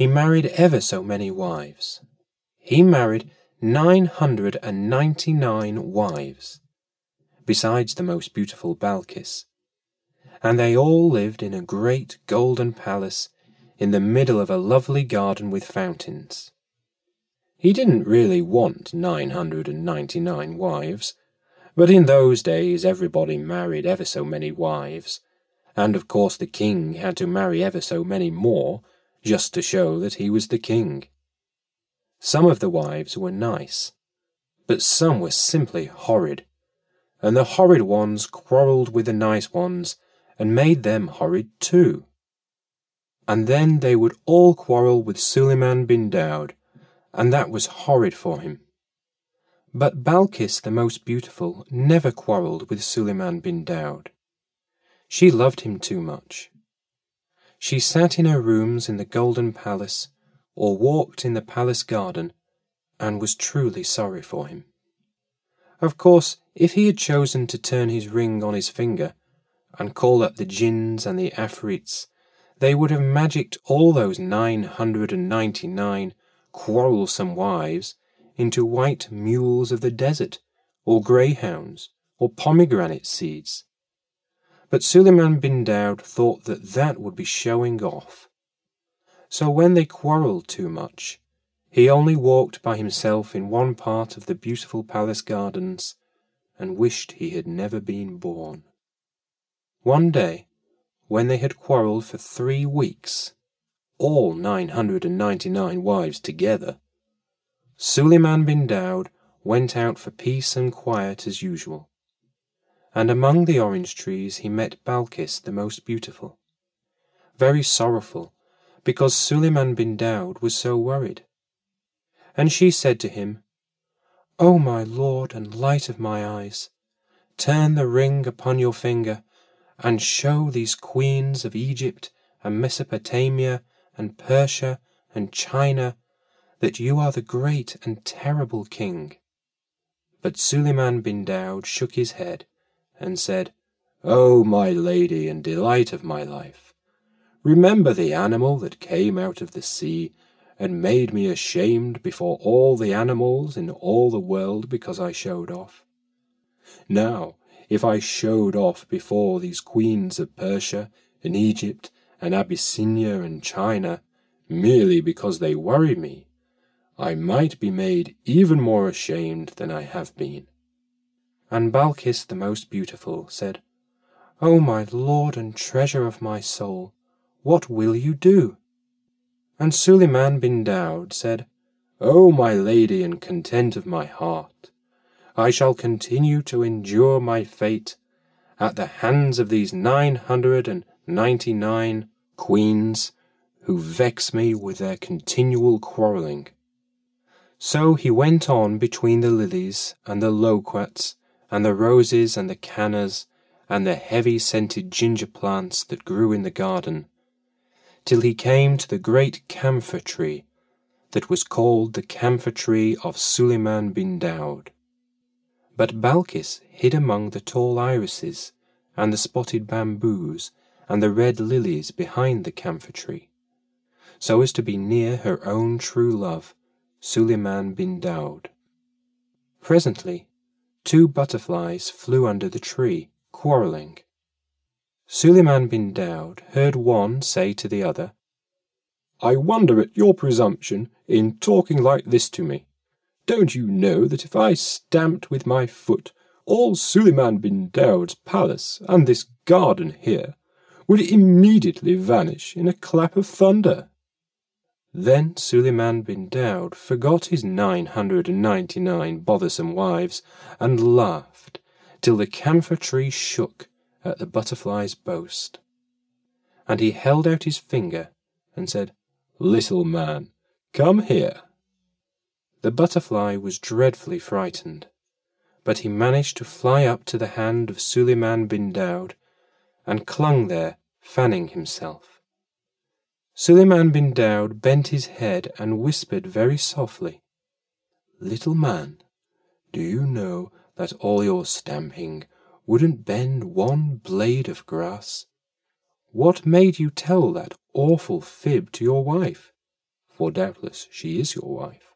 he married ever so many wives. He married 999 wives, besides the most beautiful Balkis, and they all lived in a great golden palace in the middle of a lovely garden with fountains. He didn't really want 999 wives, but in those days everybody married ever so many wives, and of course the king had to marry ever so many more just to show that he was the king. Some of the wives were nice, but some were simply horrid, and the horrid ones quarrelled with the nice ones and made them horrid too. And then they would all quarrel with Suleiman bin Daud, and that was horrid for him. But Balkis the most beautiful never quarrelled with Suleiman bin Daud. She loved him too much. She sat in her rooms in the Golden Palace, or walked in the palace garden, and was truly sorry for him. Of course, if he had chosen to turn his ring on his finger, and call up the jinns and the afrits, they would have magicked all those nine hundred and ninety nine quarrelsome wives into white mules of the desert, or greyhounds, or pomegranate seeds, but Suleiman bin Daud thought that that would be showing off. So when they quarrelled too much, he only walked by himself in one part of the beautiful palace gardens and wished he had never been born. One day, when they had quarrelled for three weeks, all 999 wives together, Suleiman bin Daud went out for peace and quiet as usual and among the orange trees he met Balkis the most beautiful, very sorrowful, because Suleiman bin Daud was so worried. And she said to him, O my lord and light of my eyes, turn the ring upon your finger, and show these queens of Egypt and Mesopotamia and Persia and China that you are the great and terrible king. But Suleiman bin Daud shook his head and said, O my lady and delight of my life, remember the animal that came out of the sea and made me ashamed before all the animals in all the world because I showed off. Now, if I showed off before these queens of Persia and Egypt and Abyssinia and China merely because they worry me, I might be made even more ashamed than I have been. And Balkis the most beautiful said, O my lord and treasure of my soul, what will you do? And Suleiman bin Daud said, O my lady and content of my heart, I shall continue to endure my fate at the hands of these nine hundred and ninety nine queens who vex me with their continual quarrelling. So he went on between the lilies and the loquats and the roses and the cannas and the heavy scented ginger plants that grew in the garden, till he came to the great camphor tree that was called the camphor tree of Suleiman bin Daud. But Balkis hid among the tall irises and the spotted bamboos and the red lilies behind the camphor tree, so as to be near her own true love, Suleiman bin Daud. Presently two butterflies flew under the tree, quarrelling. Suleiman bin Daud heard one say to the other, I wonder at your presumption in talking like this to me. Don't you know that if I stamped with my foot all Suleiman bin Daud's palace and this garden here would immediately vanish in a clap of thunder? Then Suleiman bin Daud forgot his nine hundred and ninety nine bothersome wives, and laughed till the camphor tree shook at the butterfly's boast. And he held out his finger and said, Little man, come here. The butterfly was dreadfully frightened, but he managed to fly up to the hand of Suleiman bin Daud and clung there, fanning himself. Suleiman bin Daud bent his head and whispered very softly, Little man, do you know that all your stamping wouldn't bend one blade of grass? What made you tell that awful fib to your wife? for doubtless she is your wife.